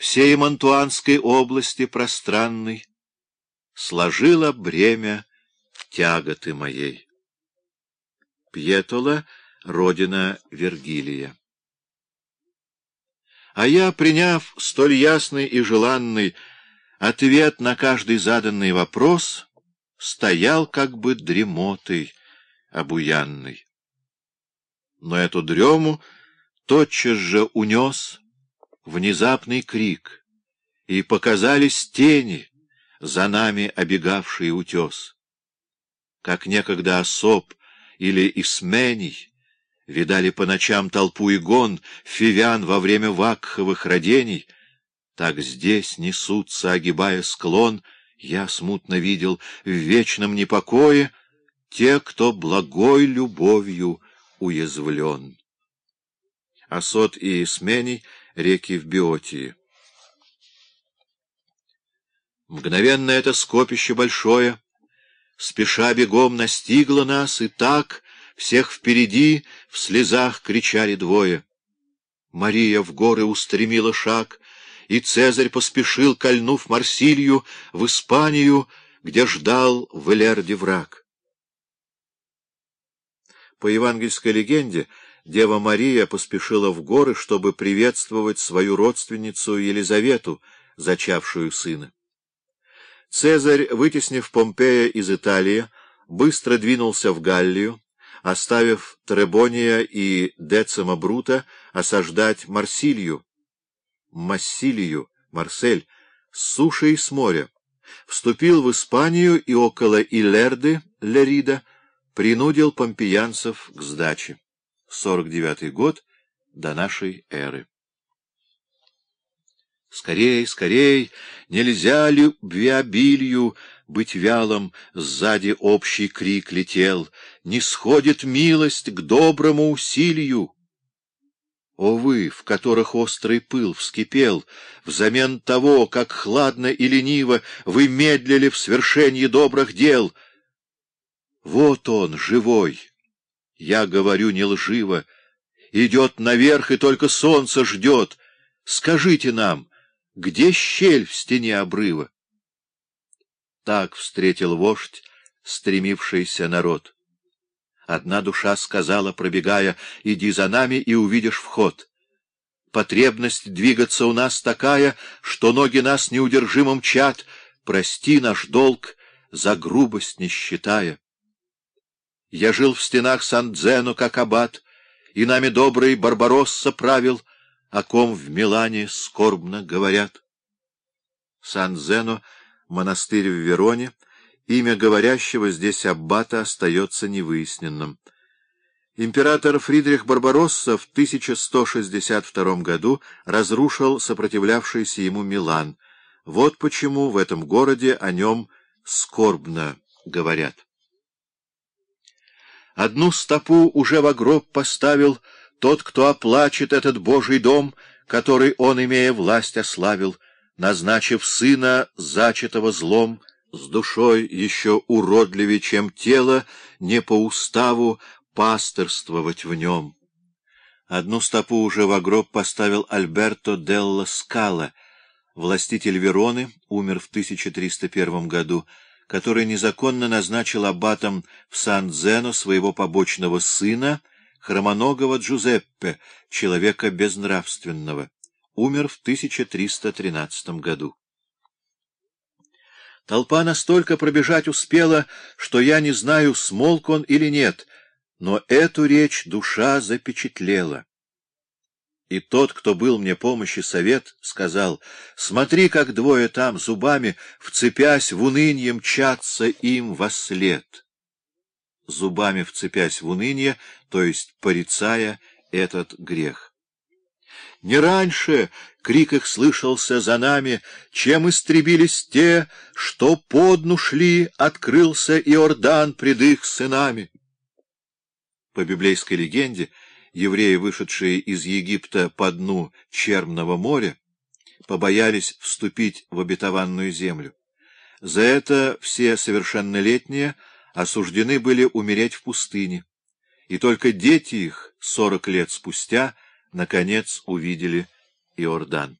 всей Монтуанской области пространной, сложила бремя тяготы моей. Пьетола — родина Вергилия. А я, приняв столь ясный и желанный ответ на каждый заданный вопрос, стоял как бы дремотой обуянный. Но эту дрему тотчас же унес внезапный крик, и показались тени, за нами обегавшие утес. Как некогда особ или исмений видали по ночам толпу игон, фивян во время вакховых родений, так здесь несутся, огибая склон, я смутно видел в вечном непокое те, кто благой любовью уязвлен. Асот и Исмений — реки в Биотии. Мгновенно это скопище большое, спеша бегом настигло нас, и так всех впереди в слезах кричали двое. Мария в горы устремила шаг, и Цезарь поспешил, кольнув Марсилью, в Испанию, где ждал в Элерде враг. По евангельской легенде, Дева Мария поспешила в горы, чтобы приветствовать свою родственницу Елизавету, зачавшую сына. Цезарь, вытеснив Помпея из Италии, быстро двинулся в Галлию, оставив Требония и Децима Брута осаждать Марсилью, Массилию, Марсель, с суши и с моря, вступил в Испанию и около Илерды, Лерида, принудил помпеянцев к сдаче. 49 год до нашей эры. Скорей, скорей, нельзя любвеобилью быть вялым, сзади общий крик летел, не сходит милость к доброму усилию. О вы, в которых острый пыл вскипел, взамен того, как хладно и лениво вы медлили в свершении добрых дел! Вот он, живой, я говорю не лживо, идет наверх и только солнце ждет. Скажите нам, где щель в стене обрыва? Так встретил вождь стремившийся народ. Одна душа сказала, пробегая, «Иди за нами и увидишь вход». Потребность двигаться у нас такая, что ноги нас неудержимо мчат. Прости наш долг, за грубость не считая. Я жил в стенах Сан-Дзено, как аббат, и нами добрый Барбаросса правил, о ком в Милане скорбно говорят. Сан-Зено — монастырь в Вероне, имя говорящего здесь аббата остается невыясненным. Император Фридрих Барбаросса в 1162 году разрушил сопротивлявшийся ему Милан. Вот почему в этом городе о нем скорбно говорят. Одну стопу уже в гроб поставил тот, кто оплачет этот Божий дом, который он, имея власть, ославил, назначив сына, зачатого злом, с душой еще уродливее, чем тело, не по уставу пастырствовать в нем. Одну стопу уже в гроб поставил Альберто Делла Скала, властитель Вероны, умер в 1301 году, который незаконно назначил аббатом в Сан-Дзено своего побочного сына, хромоногого Джузеппе, человека безнравственного, умер в 1313 году. Толпа настолько пробежать успела, что я не знаю, смолк он или нет, но эту речь душа запечатлела. И тот, кто был мне помощи совет, сказал, «Смотри, как двое там, зубами, вцепясь в унынье, мчатся им во след». Зубами вцепясь в унынье, то есть порицая этот грех. Не раньше крик их слышался за нами, чем истребились те, что под шли, открылся Иордан пред их сынами. По библейской легенде, евреи, вышедшие из Египта по дну Черного моря, побоялись вступить в обетованную землю. За это все совершеннолетние осуждены были умереть в пустыне, и только дети их сорок лет спустя наконец увидели Иордан.